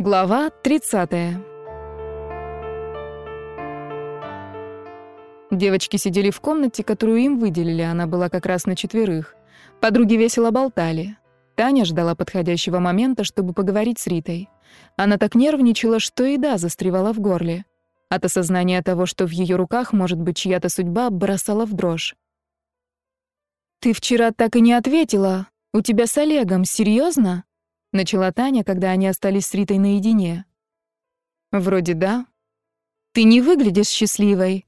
Глава 30. Девочки сидели в комнате, которую им выделили, она была как раз на четверых. Подруги весело болтали. Таня ждала подходящего момента, чтобы поговорить с Ритой. Она так нервничала, что еда застревала в горле. От осознания того, что в ее руках может быть чья-то судьба, бросала в дрожь. «Ты вчера так и не ответила. У тебя с Олегом, серьезно? Начала Таня, когда они остались с Ритой наедине. «Вроде да. Ты не выглядишь счастливой».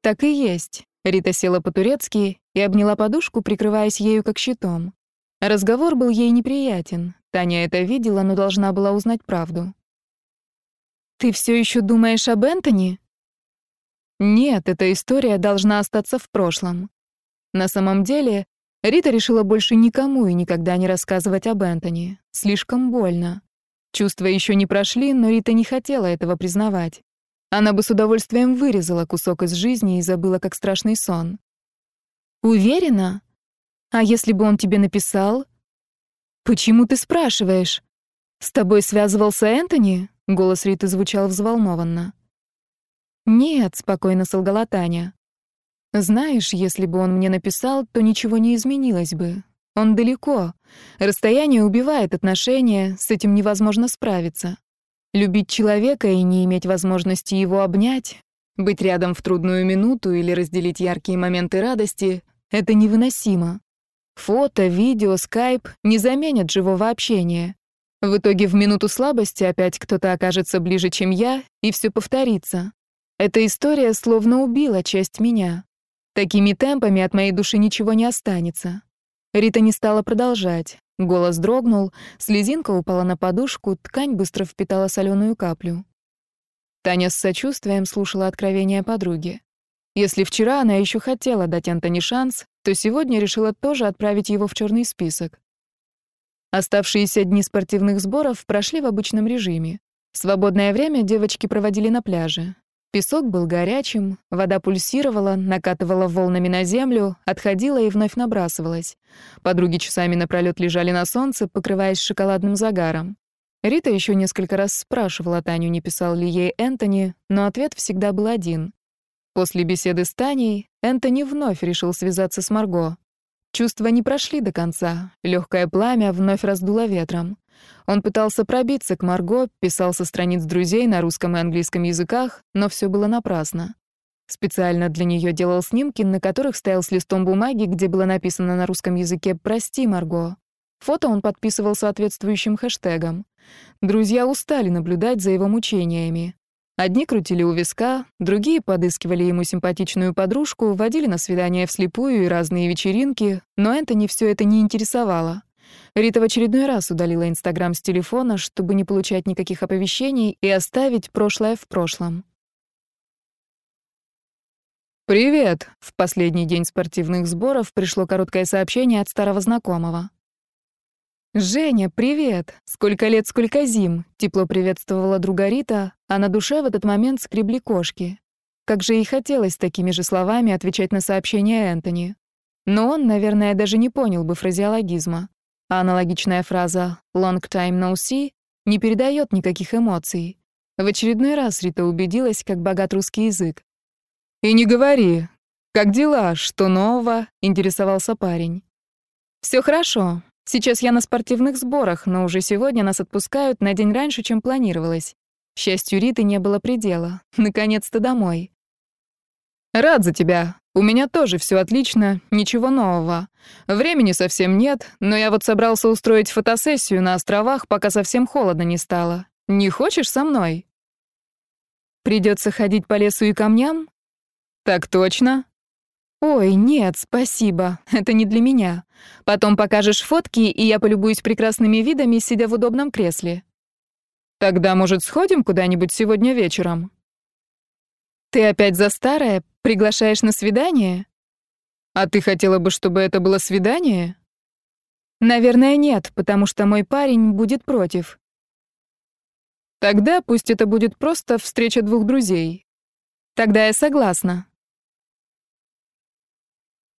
«Так и есть». Рита села по-турецки и обняла подушку, прикрываясь ею как щитом. Разговор был ей неприятен. Таня это видела, но должна была узнать правду. «Ты все еще думаешь об Энтони?» «Нет, эта история должна остаться в прошлом. На самом деле, Рита решила больше никому и никогда не рассказывать об Энтони. Слишком больно. Чувства еще не прошли, но Рита не хотела этого признавать. Она бы с удовольствием вырезала кусок из жизни и забыла, как страшный сон. «Уверена? А если бы он тебе написал?» «Почему ты спрашиваешь? С тобой связывался Энтони?» Голос Риты звучал взволнованно. «Нет», — спокойно солгала Таня. Знаешь, если бы он мне написал, то ничего не изменилось бы. Он далеко. Расстояние убивает отношения, с этим невозможно справиться. Любить человека и не иметь возможности его обнять, быть рядом в трудную минуту или разделить яркие моменты радости — это невыносимо. Фото, видео, скайп не заменят живого общения. В итоге в минуту слабости опять кто-то окажется ближе, чем я, и все повторится. Эта история словно убила часть меня. Такими темпами от моей души ничего не останется. Рита не стала продолжать. Голос дрогнул, слезинка упала на подушку, ткань быстро впитала соленую каплю. Таня с сочувствием слушала откровения подруги. Если вчера она еще хотела дать Антони шанс, то сегодня решила тоже отправить его в черный список. Оставшиеся дни спортивных сборов прошли в обычном режиме. Свободное время девочки проводили на пляже. Песок был горячим, вода пульсировала, накатывала волнами на землю, отходила и вновь набрасывалась. Подруги часами напролёт лежали на солнце, покрываясь шоколадным загаром. Рита еще несколько раз спрашивала Таню, не писал ли ей Энтони, но ответ всегда был один. После беседы с Таней Энтони вновь решил связаться с Марго. Чувства не прошли до конца, легкое пламя вновь раздуло ветром. Он пытался пробиться к Марго, писал со страниц друзей на русском и английском языках, но все было напрасно. Специально для нее делал снимки, на которых стоял с листом бумаги, где было написано на русском языке «Прости, Марго». Фото он подписывал соответствующим хэштегом. Друзья устали наблюдать за его мучениями. Одни крутили у виска, другие подыскивали ему симпатичную подружку, водили на свидания вслепую и разные вечеринки, но Энтони все это не интересовало. Рита в очередной раз удалила Инстаграм с телефона, чтобы не получать никаких оповещений и оставить прошлое в прошлом. «Привет!» — в последний день спортивных сборов пришло короткое сообщение от старого знакомого. «Женя, привет! Сколько лет, сколько зим!» — тепло приветствовала друга Рита, а на душе в этот момент скребли кошки. Как же ей хотелось такими же словами отвечать на сообщение Энтони. Но он, наверное, даже не понял бы фразеологизма. А аналогичная фраза «long time no see» не передает никаких эмоций. В очередной раз Рита убедилась, как богат русский язык. «И не говори. Как дела? Что нового?» — интересовался парень. Все хорошо. Сейчас я на спортивных сборах, но уже сегодня нас отпускают на день раньше, чем планировалось. Счастью, Риты не было предела. Наконец-то домой. «Рад за тебя. У меня тоже все отлично, ничего нового. Времени совсем нет, но я вот собрался устроить фотосессию на островах, пока совсем холодно не стало. Не хочешь со мной? Придется ходить по лесу и камням? Так точно. Ой, нет, спасибо. Это не для меня. Потом покажешь фотки, и я полюбуюсь прекрасными видами, сидя в удобном кресле. Тогда, может, сходим куда-нибудь сегодня вечером? Ты опять за старое? Приглашаешь на свидание? А ты хотела бы, чтобы это было свидание? Наверное, нет, потому что мой парень будет против. Тогда пусть это будет просто встреча двух друзей. Тогда я согласна.